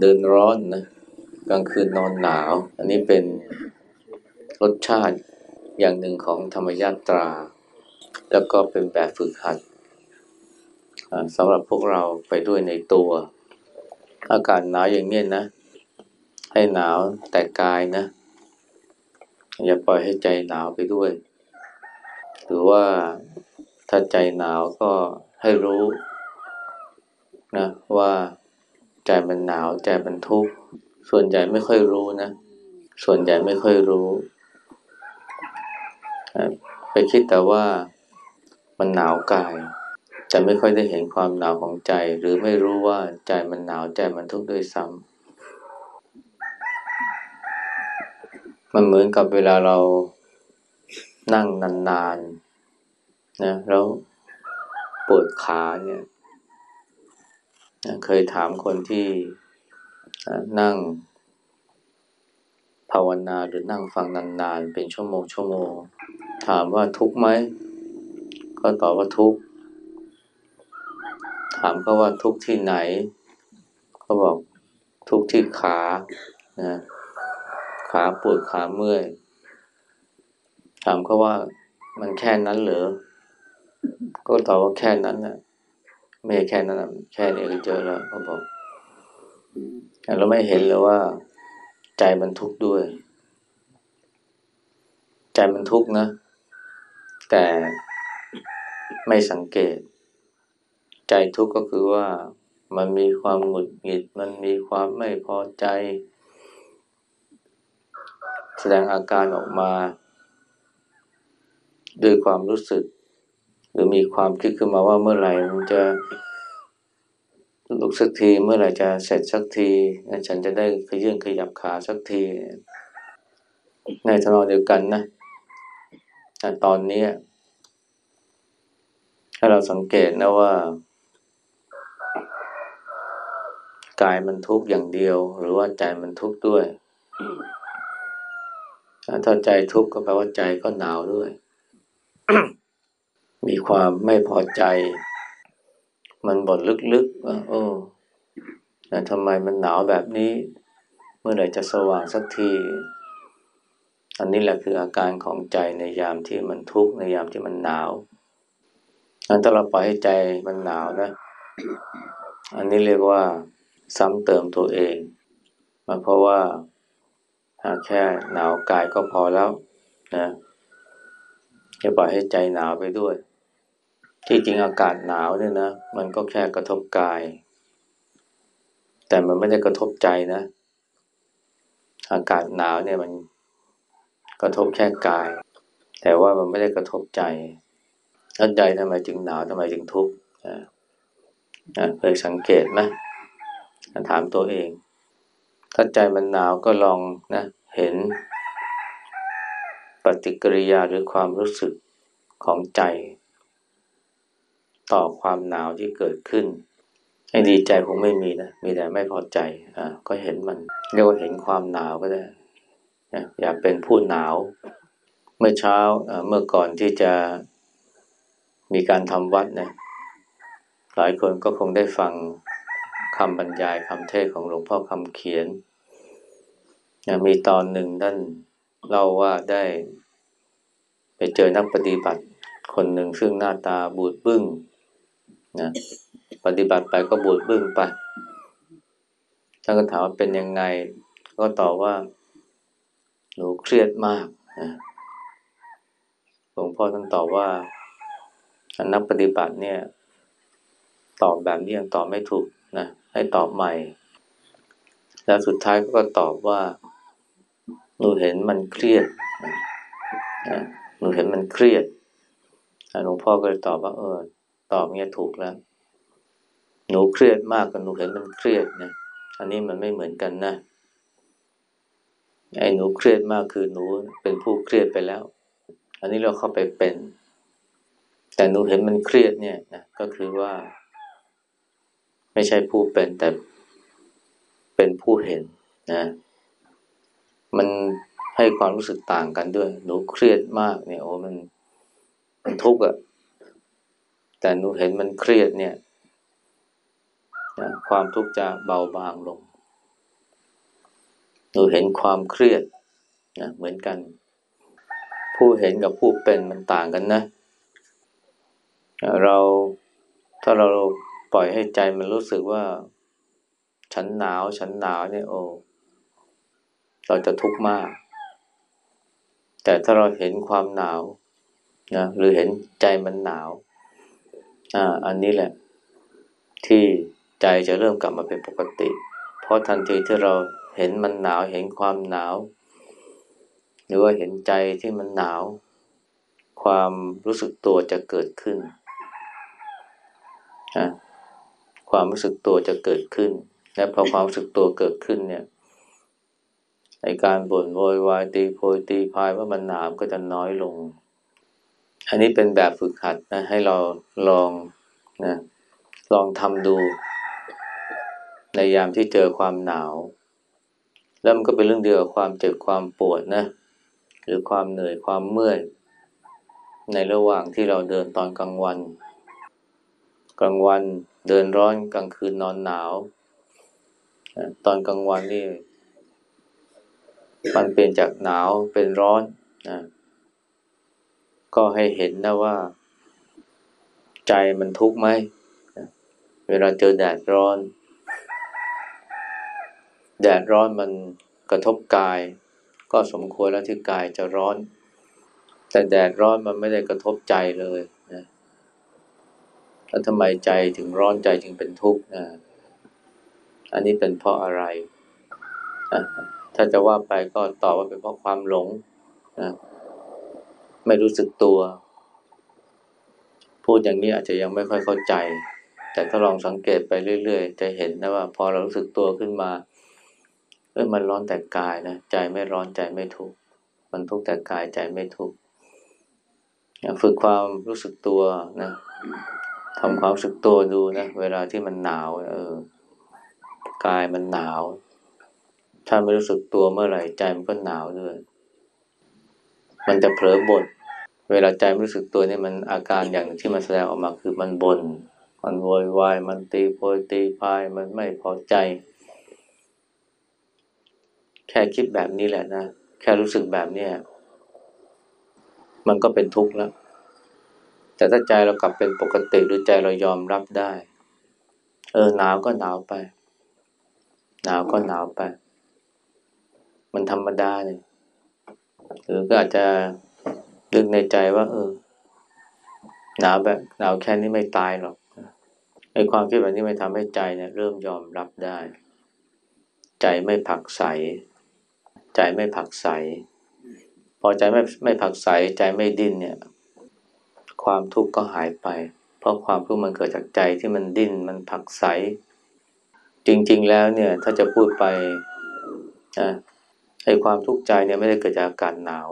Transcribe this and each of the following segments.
เดินร้อนนะกลางคืนนอนหนาว อันนี้เป็นรสชาติอย่างหนึ่งของธรรมยาตรา แล้วก็เป็นแบบฝึกหัดสำหรับพวกเราไปด้วยในตัว อากาศหนาวอย่างนี้นะ ให้หนาวแต่กายนะ อย่าปล่อยให้ใจหนาวไปด้วย หรือว่าถ้าใจหนาวก็ให้รู้นะว่า ใจมันหนาวใจมันทุกข์ส่วนใหญ่ไม่ค่อยรู้นะ ส่วนใหญ่ไม่ค่อยรู้ ไปคิดแต่ว่ามันหนาวกาย จะไม่ค่อยได้เห็นความหนาวของใจ หรือไม่รู้ว่าใจมันหนาวใจมันทุกข์ด้วยซ้ำมันเหมือนกับเวลาเรานั่งนานๆนะแล้วปวดขาเนี่ย เคยถามคนที่นั่งภาวนาหรือนั่งฟังนานๆ เป็นชั่วโมงชั่วโมง ถามว่าทุกไหม ก็ตอบว่าทุก ถามเขาว่าทุกที่ไหน เขาบอกทุกที่ขานะขาปวดขาเมื่อย ถามเขาว่ามันแค่นั้นเหรอ ก็ตอบว่าแค่นั้นนะ ไม่แค่นั้นนะแค่นี้ก็เจอแล้วเขาบอกเราไม่เห็นเลยว่า ใจมันทุกข์ด้วย ใจมันทุกข์นะ แต่ไม่สังเกต ใจทุกข์ก็คือว่ามันมีความหงุดหงิด มันมีความไม่พอใจ แสดงอาการออกมา ด้วยความรู้สึก หรือมีความคิดขึ้นมาว่าเมื่อไหร่มันจะลุกสักทีเมื่อไหร่จะเสร็จสักทีฉันจะได้ขยื่นขยับขาสักที ในทางเดียวกันนะตอนนี้ถ้าเราสังเกตนะว่า กายมันทุกข์อย่างเดียว หรือว่าใจมันทุกข์ด้วยถ้าใจทุกข์ก็แปลว่าใจก็หนาวด้วย มีความไม่พอใจ มันบ่นลึกๆว่าโอ้นะทำไมมันหนาวแบบนี้ เมื่อไหร่จะสว่างสักที อันนี้แหละคืออาการของใจในยามที่มันทุกข์ในยามที่มันหนาวอันถ้าเราปล่อยให้ใจมันหนาวนะ อันนี้เรียกว่าซ้ำเติมตัวเองมาเพราะว่าหาแค่หนาวกายก็พอแล้วนะอย่าปล่อยให้ใจหนาวไปด้วย ที่จริงอากาศหนาวเนี่ยนะ มันก็แค่กระทบกาย แต่มันไม่ได้กระทบใจนะ อากาศหนาวเนี่ยมันกระทบแค่กาย แต่ว่ามันไม่ได้กระทบใจแล้วใจทำไมจึงหนาวทำไมจึงทุกข์เคยสังเกตไหมถามตัวเอง ถ้าใจมันหนาวก็ลองนะเห็นปฏิกิริยาหรือความรู้สึกของใจ ต่อความหนาวที่เกิดขึ้นให้ดีใจคงไม่มีนะ มีแต่ไม่พอใจ อ่า ก็เห็นมัน เรียกว่าเห็นความหนาวก็ได้นะอย่าเป็นผู้หนาว เมื่อเช้าเมื่อก่อนที่จะมีการทำวัดนะ หลายคนก็คงได้ฟังคำบรรยายคำเทศของหลวงพ่อคำเขียนมีตอนหนึ่งท่านเล่าว่าได้ ไปเจอนักปฏิบัติคนหนึ่งซึ่งหน้าตาบูดบึ้ง นะปฏิบัติไปก็บูดบึ้งไปท่านก็ถามว่าเป็นยังไง ก็ตอบว่า หนูเครียดมากนะหลวงพ่อท่านตอบว่านักปฏิบัติเนี่ย ตอบแบบนี้ยังตอบไม่ถูกนะให้ตอบใหม่ แล้วสุดท้ายก็ตอบว่า หนูเห็นมันเครียดนะหนูเห็นมันเครียดหลวงพ่อก็เลยตอบว่าเออ ตอบเงี้ยถูกแล้ว หนูเครียดมากกับหนูเห็นมันเครียดนะอันนี้มันไม่เหมือนกันนะไอ้หนูเครียดมากคือหนูเป็นผู้เครียดไปแล้ว อันนี้เราเข้าไปเป็น แต่หนูเห็นมันเครียดเนี่ยนะก็คือว่า ไม่ใช่ผู้เป็นแต่เป็นผู้เห็นนะ มันให้ความรู้สึกต่างกันด้วย หนูเครียดมากเนี่ยโอ้มันมันทุกข์อะ แต่หนูเห็นมันเครียดเนี่ยความทุกข์จะเบาบางลง หนูเห็นความเครียดนะเหมือนกัน ผู้เห็นกับผู้เป็นมันต่างกันนะ เราถ้าเราปล่อยให้ใจมันรู้สึกว่า ฉันหนาว ฉันหนาวเนี่ยโอ้เราจะทุกข์มาก แต่ถ้าเราเห็นความหนาวนะหรือเห็นใจมันหนาว อ่าอันนี้แหละ ที่ใจจะเริ่มกลับมาเป็นปกติ เพราะทันทีที่เราเห็นมันหนาวเห็นความหนาว หรือว่าเห็นใจที่มันหนาว ความรู้สึกตัวจะเกิดขึ้นนะความรู้สึกตัวจะเกิดขึ้น และพอความรู้สึกตัวเกิดขึ้นเนี่ยในการบ่นโวยวายตีโพยตีพายว่ามันหนาวก็จะน้อยลง อันนี้เป็นแบบฝึกหัดนะให้เราลองนะลองทำดู ในยามที่เจอความหนาว แล้วมันก็เป็นเรื่องเดียวกับความเจ็บความปวดนะ หรือความเหนื่อยความเมื่อย ในระหว่างที่เราเดินตอนกลางวัน กลางวันเดินร้อนกลางคืนนอนหนาว ตอนกลางวันนี่ มันเปลี่ยนจากหนาวเป็นร้อนนะ ก็ให้เห็นนะว่า ใจมันทุกข์ไหม เวลาเจอแดดร้อน แดดร้อนมันกระทบกาย ก็สมควรแล้วที่กายจะร้อน แต่แดดร้อนมันไม่ได้กระทบใจเลยนะแล้วทำไมใจถึงร้อนใจจึงเป็นทุกข์นะอันนี้เป็นเพราะอะไร ถ้าจะว่าไปก็ตอบว่าเป็นเพราะความหลงนะ ไม่รู้สึกตัว พูดอย่างนี้อาจจะยังไม่ค่อยเข้าใจ แต่ถ้าลองสังเกตไปเรื่อยๆ จะเห็นนะว่า พอเรารู้สึกตัวขึ้นมาเออมันร้อนแต่กายนะใจไม่ร้อนใจไม่ทุกข์มันทุกข์แต่กายใจไม่ทุกข์ฝึกความรู้สึกตัวนะทำความรู้สึกตัวดูนะเวลาที่มันหนาว เออกายมันหนาว ถ้าไม่รู้สึกตัวเมื่อไหร่ใจมันก็หนาวด้วย มันจะเผลอบ่นเวลาใจรู้สึกตัวนี่มันอาการอย่างที่มันแสดงออกมาคือมันบน่นมันโวยวายมันตีโพยตีพายมันไม่พอใจ แค่คิดแบบนี้แหละนะแค่รู้สึกแบบเนี้ยมันก็เป็นทุกข์แล้ว แต่ถ้าใจเรากลับเป็นปกติหรือใจเรายอมรับได้ เออหนาวก็หนาวไป หนาวก็หนาวไป มันธรรมดาเลย หรือก็อาจจะดึกในใจว่า เออ หนาวแบบหนาวแค่นี้ไม่ตายหรอกไอ้ความคิดแบบนี้ไม่ทำให้ใจเนี่ย เริ่มยอมรับได้ ใจไม่ผักใส ใจไม่ผักใส พอใจไม่ไม่ผักใส ใจไม่ดิ้นเนี่ย ความทุกข์ก็หายไป เพราะความทุกข์มันเกิดจากใจที่มันดิ้นมันผักใส จริง ๆ แล้วเนี่ย ถ้าจะพูดไปอ่า ไอ้ความทุกข์ใจเนี่ยไม่ได้เกิดจากอาการหนาว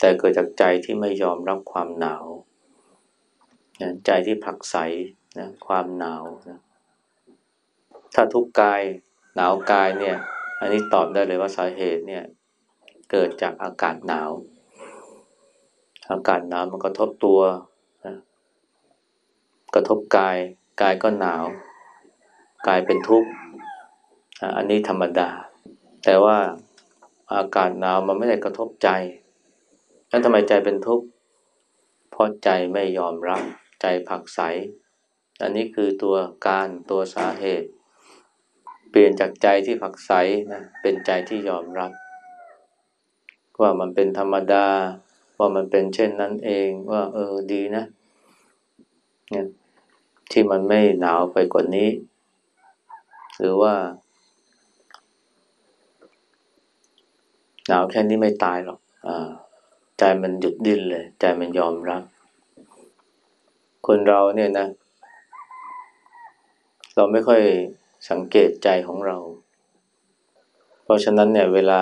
แต่เกิดจากใจที่ไม่ยอมรับความหนาวนะใจที่ผักใสนะความหนาวนะถ้าทุกข์กายหนาวกายเนี่ย อันนี้ตอบได้เลยว่าสาเหตุเนี่ย เกิดจากอากาศหนาว อากาศหนาวมันกระทบตัวนะกระทบกายกายก็หนาว กายเป็นทุกข์อันนี้ธรรมดา แต่ว่า อากาศหนาวมันไม่ได้กระทบใจ แล้วทำไมใจเป็นทุกข์ เพราะใจไม่ยอมรับ ใจผักใส อันนี้คือตัวการตัวสาเหตุ เปลี่ยนจากใจที่ผักใสนะ เป็นใจที่ยอมรับ ว่ามันเป็นธรรมดา ว่ามันเป็นเช่นนั้นเอง ว่า เออ ดีนะ เนี่ยที่มันไม่หนาวไปกว่านี้ หรือว่า หนาวแค่นี้ไม่ตายหรอกอ่าใจมันหยุดดิ้นเลย ใจมันยอมรับ คนเราเนี่ยนะ เราไม่ค่อยสังเกตใจของเรา เพราะฉะนั้นเนี่ย เวลา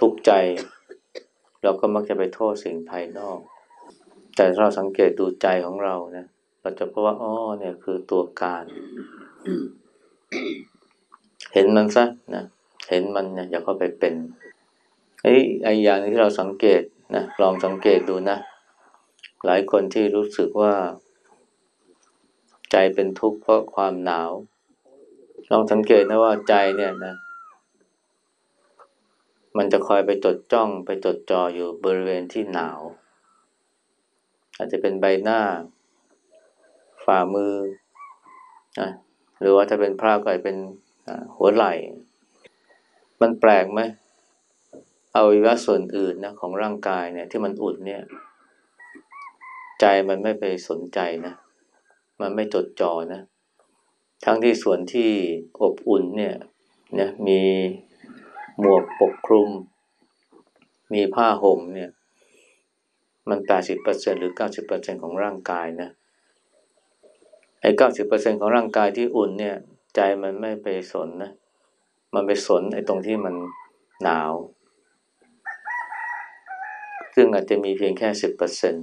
ทุกข์ใจ เราก็มักจะไปโทษสิ่งภายนอก แต่เราสังเกตดูใจของเรานะเราจะพบว่าอ๋อเนี่ยคือตัวการ เห็นมันซะนะเห็นมันเนี่ยอย่าเข้าไปเป็น ไอ้ไอ้อย่างที่เราสังเกตนะลองสังเกตดูนะ หลายคนที่รู้สึกว่า ใจเป็นทุกข์เพราะความหนาว ลองสังเกตนะว่าใจเนี่ยนะ มันจะคอยไปจดจ้องไปจดจ่ออยู่บริเวณที่หนาว อาจจะเป็นใบหน้า ฝ่ามือนะหรือว่าถ้าเป็นพระก็อาจเป็นหัวไหล่ มันแปลกไหม อวัยวะส่วนอื่นนะของร่างกายเนี่ย ที่มันอุ่นเนี่ย ใจมันไม่ไปสนใจนะ มันไม่จดจ่อนะ ทั้งที่ส่วนที่อบอุ่นเนี่ยนะมีหมวกปกคลุม มีผ้าห่มเนี่ย มันแปดสิบเปอร์เซ็นหรือเก้าสิบเปอร์เซ็นของร่างกายนะไอ้เก้าสิบเปอร์เซ็นของร่างกายที่อุ่นเนี่ย ใจมันไม่ไปสนนะ มันไปสนไอ้ตรงที่มันหนาว ซึ่งอาจจะมีเพียงแค่สิบเปอร์เซ็น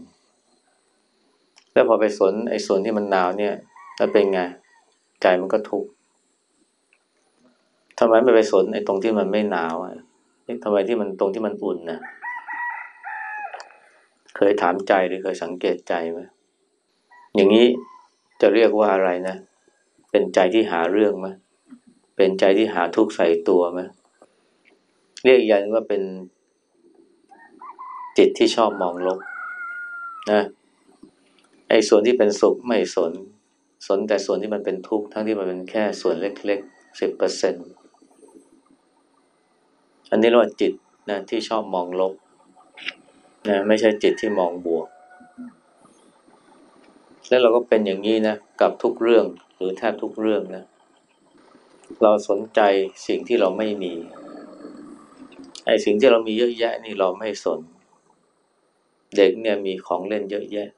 แล้วพอไปสนไอ้ส่วนที่มันหนาวเนี่ยแล้วเป็นไงใจมันก็ทุกข์ทำไมไม่ไปสนไอ้ตรงที่มันไม่หนาวอะทำไมที่มันตรงที่มันอุ่นนะเคยถามใจหรือเคยสังเกตใจไหมอย่างนี้จะเรียกว่าอะไรนะ เป็นใจที่หาเรื่องไหมเป็นใจที่หาทุกข์ใส่ตัวไหมเรียกยันว่าเป็น จิตที่ชอบมองลบนะไอ้ส่วนที่เป็นสุขไม่สน สนแต่ส่วนที่มันเป็นทุกข์ทั้งที่มันเป็นแค่ส่วนเล็กๆสิบเปอร์เซ็นต์อันนี้เรียกว่าจิตนะที่ชอบมองลบนะไม่ใช่จิตที่มองบวก แล้วเราก็เป็นอย่างนี้นะกับทุกเรื่องหรือแทบทุกเรื่องนะเราสนใจสิ่งที่เราไม่มีไอ้สิ่งที่เรามีเยอะแยะนี่เราไม่สน เด็กเนี่ยมีของเล่นเยอะแยะ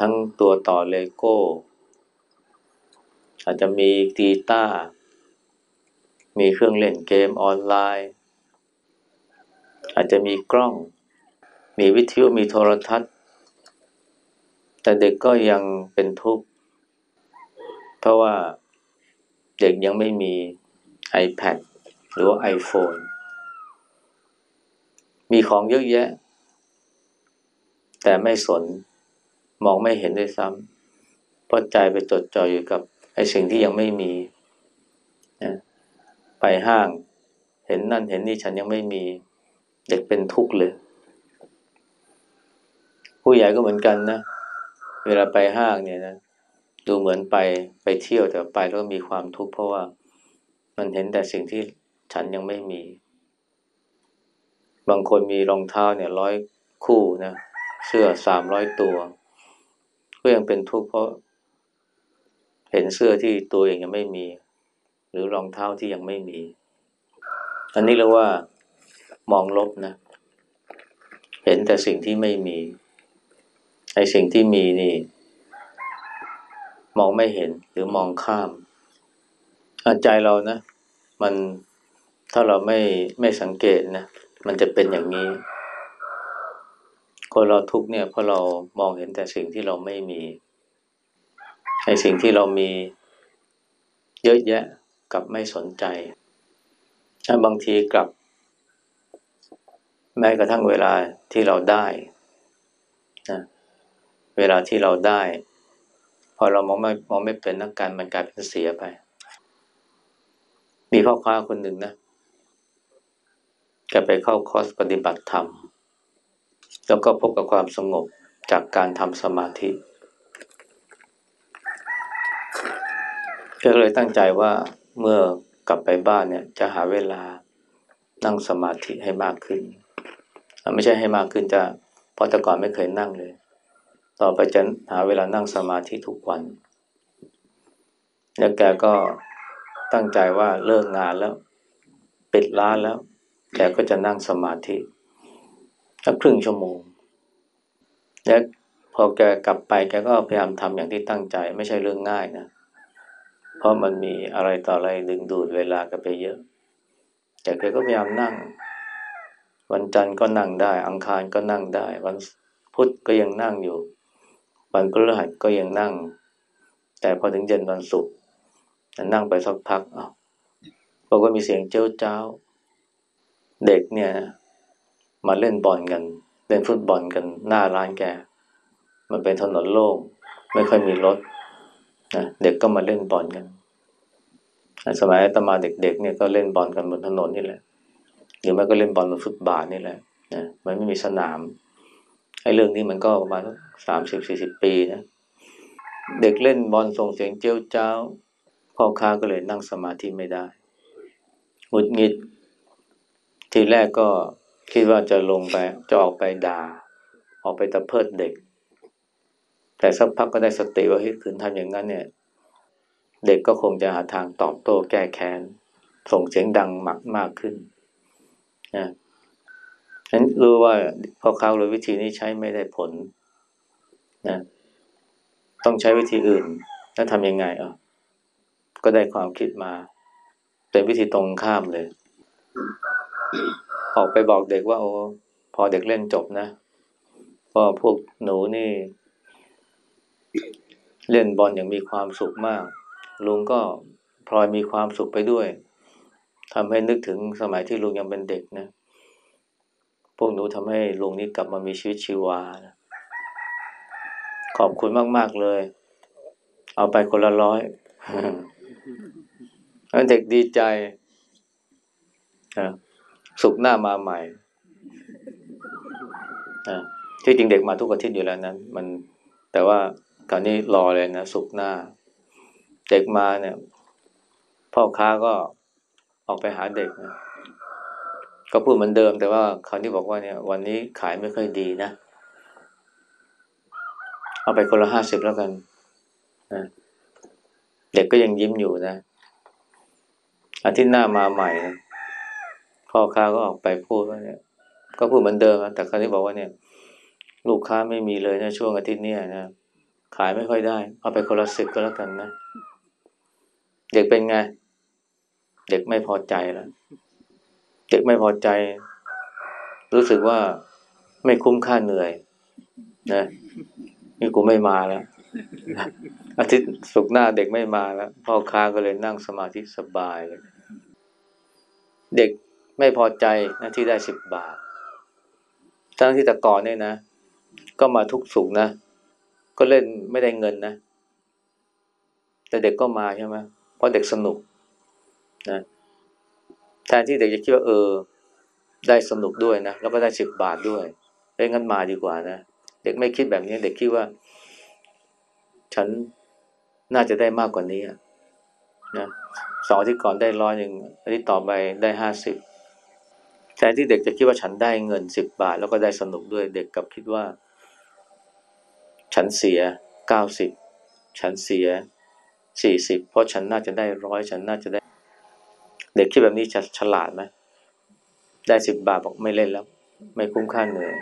ทั้งตัวต่อเลโก้ อาจจะมีกีตาร์มีเครื่องเล่นเกมออนไลน์ อาจจะมีกล้อง มีวิทยุมีโทรทัศน์ แต่เด็กก็ยังเป็นทุกข์ เพราะว่าเด็กยังไม่มี iPad หรือว่า iPhone มีของเยอะแยะ แต่ไม่สนมองไม่เห็นด้วยซ้ำเพราะใจไปจดจ่ออยู่กับไอ้สิ่งที่ยังไม่มีนะไปห้าง เห็นนั่นเห็นนี่ฉันยังไม่มีเด็กเป็นทุกข์เลย ผู้ใหญ่ก็เหมือนกันนะเวลาไปห้างเนี่ยนะดูเหมือนไปไปเที่ยวแต่ไปแล้วมีความทุกข์เพราะว่ามันเห็นแต่สิ่งที่ฉันยังไม่มี บางคนมีรองเท้าเนี่ยร้อยคู่นะ เสื้อสามร้อยตัว ก็ยังเป็นทุกข์เพราะ เห็นเสื้อที่ตัวเองยังไม่มี หรือรองเท้าที่ยังไม่มี อันนี้เรียกว่ามองลบนะ เห็นแต่สิ่งที่ไม่มีไอ้สิ่งที่มีนี่ มองไม่เห็นหรือมองข้ามใจเรานะ มันถ้าเราไม่ไม่สังเกตนะ มันจะเป็นอย่างนี้ คนเราทุกเนี่ยเพราะเรามองเห็นแต่สิ่งที่เราไม่มีไอ้สิ่งที่เรามีเยอะแยะกับไม่สนใจบางทีกลับ แม้กระทั่งเวลาที่เราได้นะเวลาที่เราได้ พอเรามองไม่มองไม่เป็นนักการมันกลายเป็นเสียไป มีพ่อค้าคนหนึ่งนะแก ไปเข้าคอร์สปฏิบัติธรรม แล้วก็พบกับความสงบจากการทำสมาธิก็เลยตั้งใจว่าเมื่อกลับไปบ้านเนี่ยจะหาเวลานั่งสมาธิให้มากขึ้น ไม่ใช่ให้มากขึ้นจะเพราะแต่ก่อนไม่เคยนั่งเลย ต่อไปจะหาเวลานั่งสมาธิทุกวัน แล้วแกก็ตั้งใจว่าเลิกงานแล้ว ปิดร้านแล้ว แกก็จะนั่งสมาธิสักครึ่งชั่วโมง แล้วพอแกกลับไปแกก็พยายามทำอย่างที่ตั้งใจ ไม่ใช่เรื่องง่ายนะ เพราะมันมีอะไรต่ออะไรดึงดูดเวลากันไปเยอะ แต่แกก็พยายามนั่ง วันจันทร์ก็นั่งได้ อังคารก็นั่งได้ วันพุธก็ยังนั่งอยู่ วันพฤหัสก็ยังนั่ง แต่พอถึงเย็นวันศุกร์นั่งไปสักพักอ้าวบอกว่ามีเสียงเจ้าเจ้า เด็กเนี่ย มาเล่นบอลกัน เล่นฟุตบอลกันหน้าร้านแก มันเป็นถนนโล่งไม่ค่อยมีรถนะเด็กก็มาเล่นบอลกัน สมัยตมาเด็กๆเนี่ยก็เล่นบอลกันบนถนนนี่แหละ หรือไม่ก็เล่นบอลบนฟุตบาทนี่แหละนะมันไม่มีสนามไอ้เรื่องนี้มันก็ประมาณสามสิบสี่สิบปีนะเด็กเล่นบอลส่งเสียงเจ้าเจ้าพ่อค้าก็เลยนั่งสมาธิไม่ได้หงุดหงิด ทีแรกก็คิดว่าจะลงไปจะออกไปด่า ออกไปตะเพิดเด็ก แต่สักพักก็ได้สติว่าเฮ้ยคืนทำอย่างนั้นเนี่ย เด็กก็คงจะหาทางตอบโต้แก้แค้น ส่งเสียงดังมากมากขึ้นนะฉันรู้ว่าพอเขาเลยวิธีนี้ใช้ไม่ได้ผลนะต้องใช้วิธีอื่น แล้วทำยังไงอะก็ได้ความคิดมา เป็นวิธีตรงข้ามเลย ออกไปบอกเด็กว่า โอ้พอเด็กเล่นจบนะก็พวกหนูนี่ เล่นบอลอย่างมีความสุขมาก ลุงก็พลอยมีความสุขไปด้วยทำให้นึกถึงสมัยที่ลุงยังเป็นเด็กนะ พวกหนูทำให้ลุงนี้กลับมามีชีวิตชีวานะขอบคุณมาก ๆ เลย เอาไปคนละร้อยเด็กดีใจ สุกหน้ามาใหม่ที่จริงเด็กมาทุกอาทิตย์อยู่แล้วนั้นมันแต่ว่าคราวนี้รอเลยนะสุกหน้า เด็กมาเนี่ย พ่อค้าก็ออกไปหาเด็กนะก็พูดเหมือนเดิม แต่ว่าคราวนี้บอกว่าเนี่ย วันนี้ขายไม่ค่อยดีนะเอาไปคนละห้าสิบแล้วกันนะเด็กก็ยังยิ้มอยู่นะอาทิตย์หน้ามาใหม่นะ พ่อค้าก็ออกไปพูดว่าเนี่ย ก็พูดเหมือนเดิมนะแต่คราวนี้บอกว่าเนี่ย ลูกค้าไม่มีเลยนะช่วงอาทิตย์นี้นะขายไม่ค่อยได้ เอาไปคนละสิบก็แล้วกันนะ เด็กเป็นไง เด็กไม่พอใจแล้ว เด็กไม่พอใจ รู้สึกว่าไม่คุ้มค่าเหนื่อย นะนี่กูไม่มาแล้วอาทิตย์สุกหน้าเด็กไม่มาแล้วพ่อค้าก็เลยนั่งสมาธิสบายเลย เด็ก ไม่พอใจนะที่ได้สิบบาท ทั้งที่แต่ก่อนเนี่ยนะ ก็มาทุกสุกนะ ก็เล่นไม่ได้เงินนะ แต่เด็กก็มาใช่ไหมเพราะเด็กสนุกนะแทนที่เด็กจะคิดว่าเออ ได้สนุกด้วยนะ แล้วก็ได้สิบบาทด้วยเอ้งั้นมาดีกว่านะ เด็กไม่คิดแบบนี้เด็กคิดว่า ฉันน่าจะได้มากกว่านี้นะสองที่ก่อนได้ร้อยหนึ่งอันที่ต่อไปได้ห้าสิบ แทนที่เด็กจะคิดว่าฉันได้เงินสิบบาท แล้วก็ได้สนุกด้วยเด็กกับคิดว่า ฉันเสียเก้าสิบฉันเสียสี่สิบเพราะฉันน่าจะได้ร้อยฉันน่าจะได้ เด็กคิดแบบนี้จะฉลาดไหมได้สิบบาทบอกไม่เล่นแล้ว ไม่คุ้มค่าเหนื่อย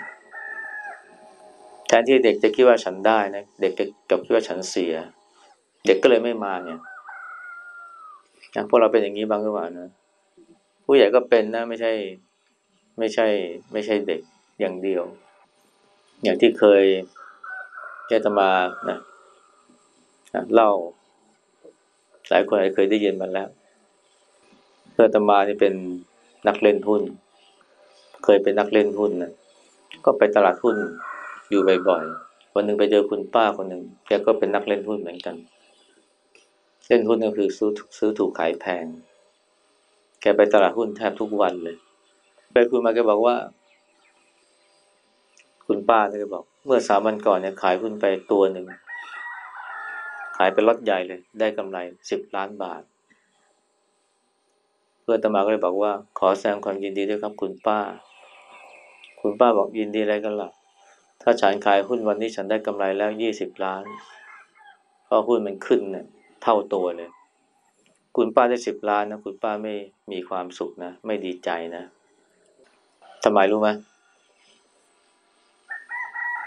แทนที่เด็กจะคิดว่าฉันได้นะเด็กกับคิดว่าฉันเสีย เด็กก็เลยไม่มาเนี่ยนะพวกเราเป็นอย่างนี้บ้างหรือเปล่านะผู้ใหญ่ก็เป็นนะไม่ใช่ ไม่ใช่ไม่ใช่เด็กอย่างเดียว อย่างที่เคยเจตมานะเล่า หลายคนเคยได้ยินมาแล้วเพื่อนตมานี่เป็นนักเล่นหุ้น เคยเป็นนักเล่นหุ้นนะก็ไปตลาดหุ้นอยู่บ่อยๆ วันหนึ่งไปเจอคุณป้าคนหนึ่งแกก็เป็นนักเล่นหุ้นเหมือนกัน เล่นหุ้นก็คือซื้อซื้อถูกขายแพง แกไปตลาดหุ้นแทบทุกวันเลย ไปคุยมาแกบอกว่า คุณป้าเนี่ยแกบอก เมื่อสามวันก่อนเนี่ยขายหุ้นไปตัวหนึ่งขายเป็นล็อตใหญ่เลย ได้กำไรสิบล้านบาท เพื่อนตมาก็เลยบอกว่า ขอแสดงความยินดีด้วยครับ คุณป้า คุณป้าบอกยินดีอะไรกันล่ะ ถ้าฉันขายหุ้นวันนี้ฉันได้กำไรแล้วยี่สิบล้านเพราะหุ้นมันขึ้นเนี่ยเท่าตัวเลย คุณป้าได้สิบล้านนะคุณป้าไม่มีความสุขนะ ไม่ดีใจนะ ทำไมรู้ไหม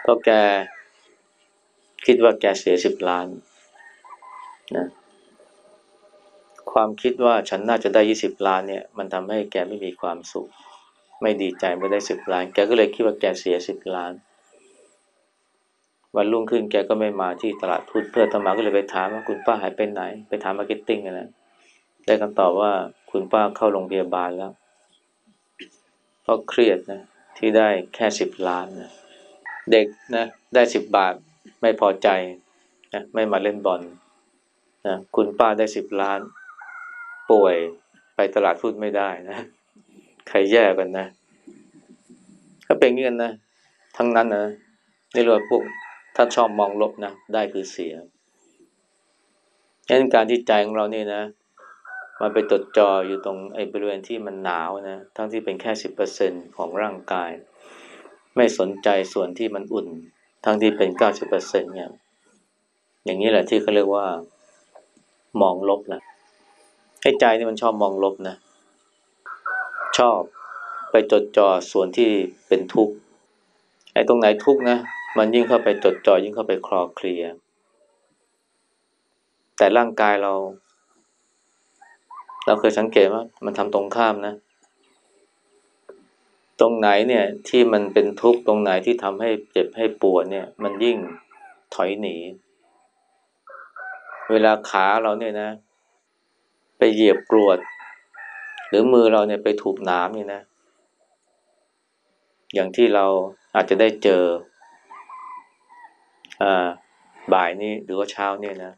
เพราะแกคิดว่าแกเสียสิบล้านนะความคิดว่าฉันน่าจะได้ยี่สิบล้านเนี่ย มันทำให้แกไม่มีความสุข ไม่ดีใจไม่ได้สิบล้าน แกก็เลยคิดว่าแกเสียสิบล้าน วันรุ่งขึ้นแกก็ไม่มาที่ตลาดทุนเพื่อธรรมาก็เลยไปถามว่าคุณป้าหายไปไหน ไปถาม marketing นะได้คำตอบว่าคุณป้าเข้าโรงพยาบาลแล้ว เพราะเครียดนะที่ได้แค่สิบล้านนะเด็กนะได้สิบบาทไม่พอใจนะไม่มาเล่นบอลนะคุณป้าได้สิบล้าน ป่วยไปตลาดทุนไม่ได้นะ ใครแย่กันนะ ก็เป็นเงี้ยนะ ทั้งนั้นนะในี่เราพวกถ้าชอบมองลบนะ ได้คือเสียฉะนั้นการที่ใจของเรานี่นะ มันไปจดจ่ออยู่ตรงไอ้บริเวณที่มันหนาวนะ ทั้งที่เป็นแค่สิบเปอร์เซ็นของร่างกาย ไม่สนใจส่วนที่มันอุ่น ทั้งที่เป็นเก้าสิบเปอร์เซ็นเนี่ย อย่างนี้แหละที่เขาเรียกว่า มองลบนะให้ใจนี่มันชอบมองลบนะ ชอบไปจดจ่อส่วนที่เป็นทุกข์ ไอ้ตรงไหนทุกข์นะ มันยิ่งเข้าไปจดจ่อยิ่งเข้าไปคลอเคลีย แต่ร่างกายเรา เราเคยสังเกตว่ามันทำตรงข้ามนะ ตรงไหนเนี่ยที่มันเป็นทุกข์ตรงไหนที่ทำให้เจ็บให้ปวดเนี่ย มันยิ่งถอยหนี เวลาขาเราเนี่ยนะ ไปเหยียบกรวด หรือมือเราเนี่ยไปถูกน้ำนี่นะ อย่างที่เราอาจจะได้เจอ อ่า บ่ายนี้หรือว่าเช้าเนี่ยนะ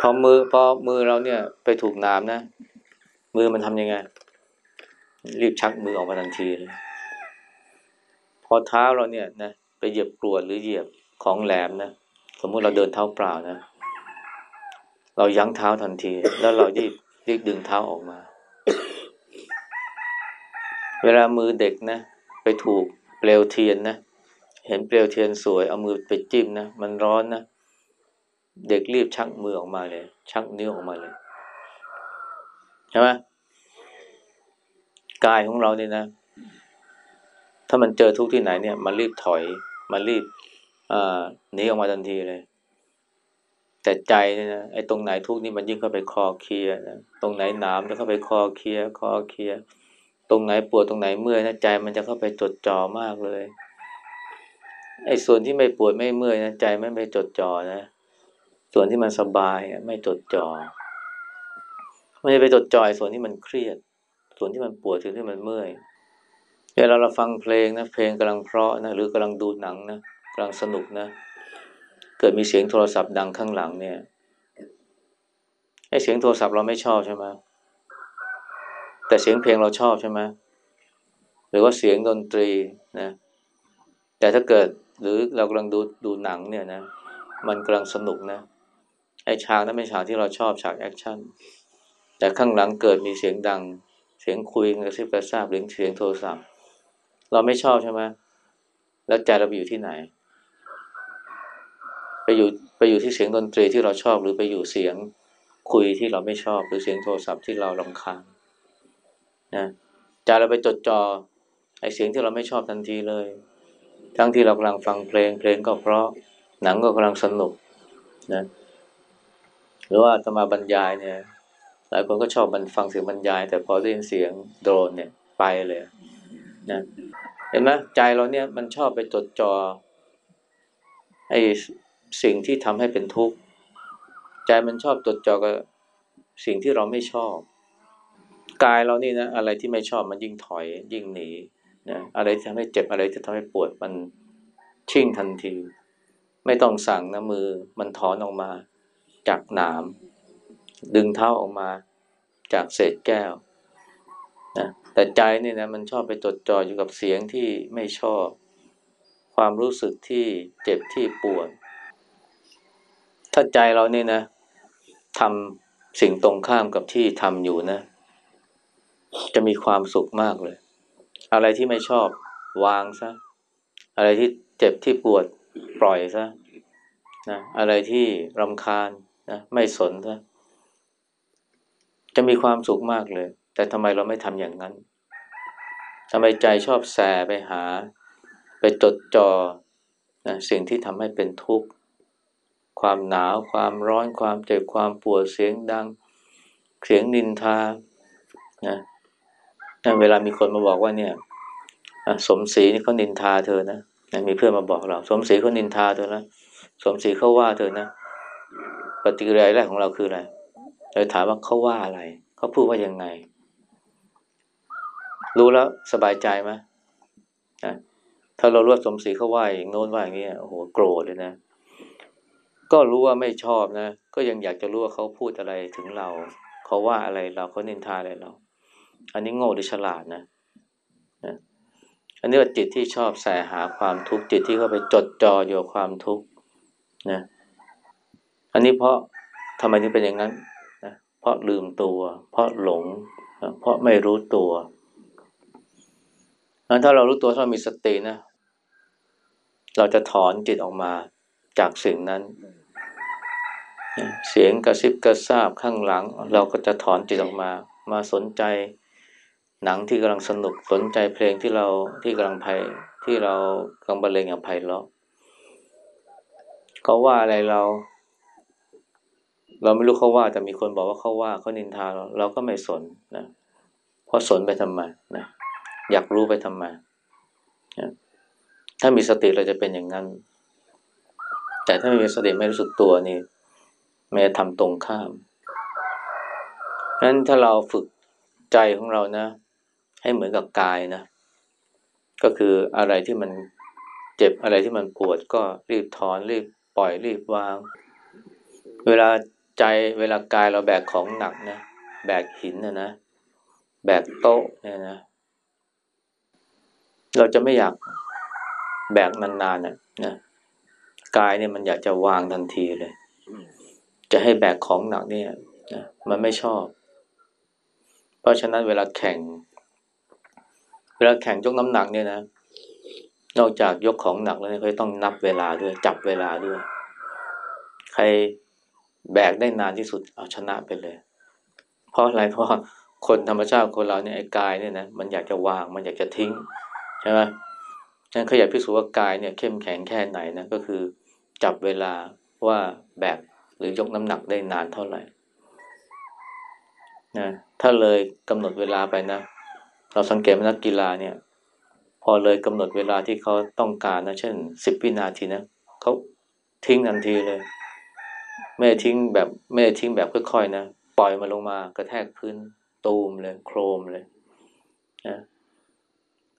พอมือพอมือเราเนี่ยไปถูกน้ำนะ มือมันทำยังไง รีบชักมือออกมาทันทีเลยพอเท้าเราเนี่ยนะไปเหยียบกรวดหรือเหยียบของแหลมนะสมมุติเราเดินเท้าเปล่านะ เรายั้งเท้าทันที แล้วเรารีบรีบดึงเท้าออกมา เวลามือเด็กนะ ไปถูกเปลวเทียนนะ เห็นเปลวเทียนสวยเอามือไปจิ้มนะ มันร้อนนะ เด็กรีบชักมือออกมาเลย ชักนิ้วออกมาเลยใช่ไหมกายของเราเนี่ยนะ ถ้ามันเจอทุกที่ไหนเนี่ย มันรีบถอย มันรีบหนีออกมาทันทีเลย แต่ใจเนี่ยนะไอ้ตรงไหนทุกนี่มันยิ่งเข้าไปคอเคลียนะตรงไหนหนามจะเข้าไปคอเคลียคอเคลียตรงไหนปวดตรงไหนเมื่อยนะใจมันจะเข้าไปจดจ่อมากเลยไอ้ส่วนที่ไม่ปวดไม่เมื่อยนะใจไม่ไปจดจ่อนะ ส่วนที่มันสบายไม่จดจ่อไม่ไปจดจ่อยส่วนที่มันเครียด ส่วนที่มันปวดส่วนที่มันเมื่อยเวลาเราฟังเพลงนะเพลงกำลังเพราะนะหรือกำลังดูหนังนะกำลังสนุกนะเกิดมีเสียงโทรศัพท์ดังข้างหลังเนี่ยไอเสียงโทรศัพท์เราไม่ชอบใช่ไหมแต่เสียงเพลงเราชอบใช่ไหมหรือว่าเสียงดนตรีนะแต่ถ้าเกิดหรือเรากำลังดูดูหนังเนี่ยนะ มันกำลังสนุกนะ ไอ้ฉากนั้นเป็นฉากที่เราชอบฉากแอคชั่น แต่ข้างหลังเกิดมีเสียงดัง เสียงคุยกระซิบกระซาบหรือเสียงโทรศัพท์ เราไม่ชอบใช่ไหมแล้วใจเราไปอยู่ที่ไหน ไปอยู่ไปอยู่ที่เสียงดนตรีที่เราชอบ หรือไปอยู่เสียงคุยที่เราไม่ชอบ หรือเสียงโทรศัพท์ที่เราลำคาญนะใจเราไปจดจอ่อไอเสียงที่เราไม่ชอบทันทีเลย ทั้งที่เรากำลังฟังเพลงเพลงก็เพราะหนังก็กำลังสนุกนะ หรือว่าจะมาบรรยายเนี่ย หลายคนก็ชอบมันฟังเสียงบรรยาย แต่พอได้ยินเสียงโดรนเนี่ยไปเลยนะเห็นไหมใจเราเนี่ยมันชอบไปจดจอ่อไอสิ่งที่ทำให้เป็นทุกข์ใจมันชอบจดจ่อกับสิ่งที่เราไม่ชอบ กายเรานี่นะอะไรที่ไม่ชอบมันยิ่งถอย ยิ่งหนีนะอะไรที่ทำให้เจ็บอะไรที่ทำให้ปวดมันชิ่งทันที ไม่ต้องสั่งนะมือมันถอนออกมา จากหนาม ดึงเท้าออกมาจากเศษแก้วนะแต่ใจนี่นะมันชอบไปจดจ่ออยู่กับเสียงที่ไม่ชอบ ความรู้สึกที่เจ็บที่ปวด ถ้าใจเรานี่นะทำสิ่งตรงข้ามกับที่ทำอยู่นะ จะมีความสุขมากเลย อะไรที่ไม่ชอบวางซะ อะไรที่เจ็บที่ปวดปล่อยซะนะอะไรที่รำคาญ นะไม่สนซะจะมีความสุขมากเลย แต่ทำไมเราไม่ทำอย่างนั้นทำไมใจชอบแสไปหา ไปจดจอ่อนะสิ่งที่ทำให้เป็นทุกข์ ความหนาว ความร้อน ความเจ็บ ความปวด เสียงดัง เสียงนินทานะเวลามีคนมาบอกว่าเนี่ยสมศรีนี่เขานินทาเธอนะ มีเพื่อนมาบอกเรา สมศรีเขานินทาเธอนะ สมศรีเขาว่าเธอนะ ปฏิกิริยาแรกของเราคืออะไรเราถามว่าเขาว่าอะไร เขาพูดว่ายังไง รู้แล้วสบายใจไหมถ้าเรารู้ว่าสมศรีเขาว่าอย่างโน้นว่าอย่างนี้โอ้โหโกรธเลยนะ ก็รู้ว่าไม่ชอบนะ ก็ยังอยากจะรู้ว่าเขาพูดอะไรถึงเรา เขาว่าอะไรเราเขานินทาอะไรเรา อันนี้โง่หรือฉลาดนะนะอันนี้ว่าจิตที่ชอบแสหาความทุกข์จิตที่เข้าไปจดจ่ออยู่ความทุกข์นะ อันนี้เพราะทำไมถึงเป็นอย่างนั้นนะเพราะลืมตัว เพราะหลงนะเพราะไม่รู้ตัวถ้าเรารู้ตัวถ้าเรามีสตินะ เราจะถอนจิตออกมาจากสิ่งนั้น เสียงกระซิบกระซาบข้างหลัง เราก็จะถอนจิตออกมา มาสนใจหนังที่กำลังสนุกสนใจเพลงที่เราที่กำลังไพที่เรากำลังบรรเลงอย่างไพเราะเขาว่าอะไรเรา เราไม่รู้เขาว่าแต่มีคนบอกว่าเขาว่าเขานินทาเราเราก็ไม่สนนะเพราะสนไปทำไมนะอยากรู้ไปทำไมนะถ้ามีสติเราจะเป็นอย่างนั้น แต่ถ้าไม่มีสติไม่รู้สึกตัวนี่ไม่ทำตรงข้ามนั้นถ้าเราฝึกใจของเรานะ ให้เหมือนกับกายนะ ก็คืออะไรที่มันเจ็บอะไรที่มันปวดก็รีบถอนรีบปล่อยรีบวาง เวลา ใจเวลากายเราแบกของหนักนะแบกหินนะนะแบกโต๊ะเนี่ยนะ เราจะไม่อยากแบกนานๆนะนะกายเนี่ยมันอยากจะวางทันทีเลย จะให้แบกของหนักเนี่ยนะมันไม่ชอบ เพราะฉะนั้นเวลาแข่ง เวลาแข่งยกน้ำหนักเนี่ยนะ นอกจากยกของหนักแล้วเนี่ยเขาต้องนับเวลาด้วย จับเวลาด้วย ใคร แบกได้นานที่สุดเอาชนะไปเลย เพราะอะไรเพราะคนธรรมชาติคนเราเนี่ยไอ้กายเนี่ยนะมันอยากจะวางมันอยากจะทิ้งใช่ไหมฉะนั้นขอยากพิสูจน์ว่ากายเนี่ยเข้มแข็งแค่ไหนนะก็คือ จับเวลาว่าแบกหรือยกน้ำหนักได้นานเท่าไหร่นะถ้าเลยกำหนดเวลาไปนะ เราสังเกตนักกีฬาเนี่ย พอเลยกำหนดเวลาที่เขาต้องการนะเช่นสิบวินาทีนะเขาทิ้งทันทีเลย ไม่ทิ้งแบบไม่ทิ้งแบบค่อยๆนะปล่อยมาลงมากระแทกพื้นตูมเลยโครมเลยนะ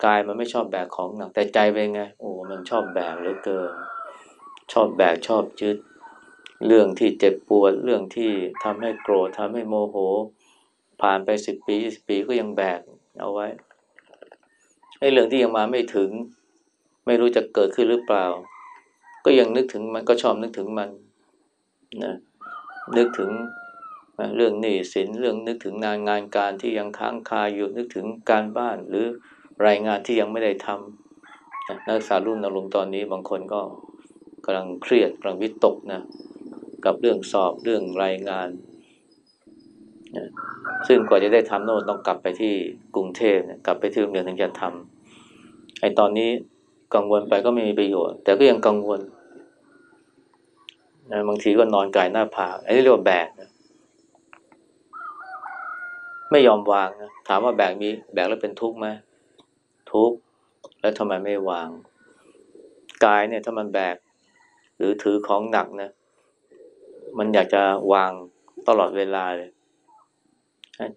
กายมันไม่ชอบแบกของหนักแต่ใจเป็นไงโอ้มันชอบแบกเหลือเกินชอบแบกชอบยึด เรื่องที่เจ็บปวดเรื่องที่ทำให้โกรธทำให้โมโห ผ่านไปสิบปีสิบปีก็ยังแบกเอาไว้ไอ้เรื่องที่ยังมาไม่ถึง ไม่รู้จะเกิดขึ้นหรือเปล่า ก็ยังนึกถึงมันก็ชอบนึกถึงมัน นะนึกถึงเรื่องหนี้สินเรื่องนึกถึงงานงานการที่ยังค้างคาอยู่นึกถึงการบ้านหรือรายงานที่ยังไม่ได้ทำนักศึกษารุ่นนรงตอนนี้บางคนก็กำลังเครียดกำลังวิตกนะกับเรื่องสอบเรื่องรายงานนะซึ่งกว่าจะได้ทำโน่นต้องกลับไปที่กรุงเทพนะกลับไปที่โรงเรียนถึงจะทำไอ้ตอนนี้กังวลไปก็ไม่มีประโยชน์ แต่ก็ยังกังวล นะบางทีก็นอนกายหน้าผากอันนี้เรียกว่าแบกนะไม่ยอมวางนะถามว่าแบกมีแบกแล้วเป็นทุกข์ไหมทุกข์แล้วทำไมไม่วาง กายเนี่ยถ้ามันแบก หรือถือของหนักนะมันอยากจะวางตลอดเวลาเลย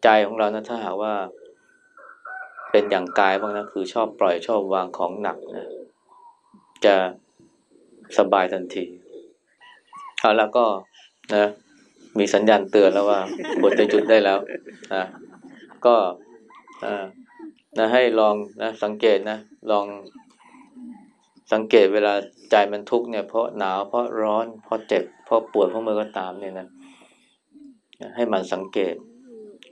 ใจของเรานะถ้าหากว่า เป็นอย่างกายบ้างนะคือชอบปล่อยชอบวางของหนักนะจะสบายทันที เอาแล้วก็นะมีสัญญาณเตือนแล้วว่าบทจะจุดได้แล้วนะก็นะให้ลองนะสังเกตนะลองสังเกตเวลาใจมันทุกข์เนี่ยเพราะหนาวเพราะร้อนเพราะเจ็บเพราะปวดเพราะมือก็ตามเนี่ยนะให้มันสังเกต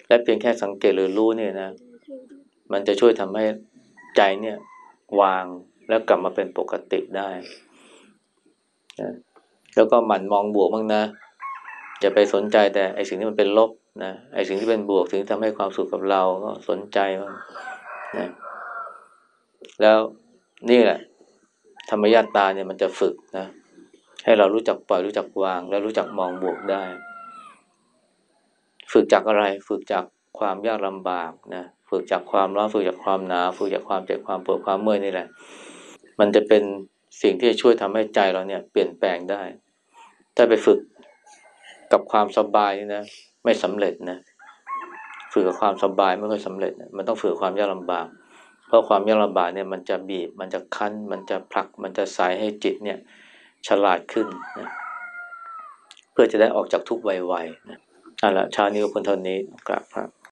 และเพียงแค่สังเกตหรือรู้เนี่ยนะ มันจะช่วยทำให้ใจเนี่ย วางแล้วกลับมาเป็นปกติได้นะ แล้วก็หมั่นมองบวกบ้างนะอย่าไปสนใจแต่ไอสิ่งที่มันเป็นลบนะไอสิ่งที่เป็นบวกถึงทำให้ความสุขกับเราก็สนใจบ้างนะแล้วนี่แหละ ธรรมญาตาเนี่ยมันจะฝึกนะ ให้เรารู้จักปล่อยรู้จักวาง แล้วรู้จักมองบวกได้ ฝึกจากอะไร ฝึกจากความยากลำบากนะฝึกจากความร้อนฝึกจากความหนาวฝึกจากความเจ็บความปวดความเมื่อยนี่แหละ มันจะเป็นสิ่งที่จะช่วยทำให้ใจเราเนี่ย เปลี่ยนแปลงได้ ถ้าไปฝึกกับความสบายนะไม่สำเร็จนะฝึกกับความสบายไม่ค่อยสำเร็จมันต้องฝึกความยากลำบาก เพราะความยากลำบากเนี่ยมันจะบีบ มันจะคั้น มันจะผลัก มันจะใสยให้จิตเนี่ยฉลาดขึ้นนะพื่อจะได้ออกจากทุกข์ไวๆนะอะละชานี้ก็เพิ่งเท่านี้กราบครับ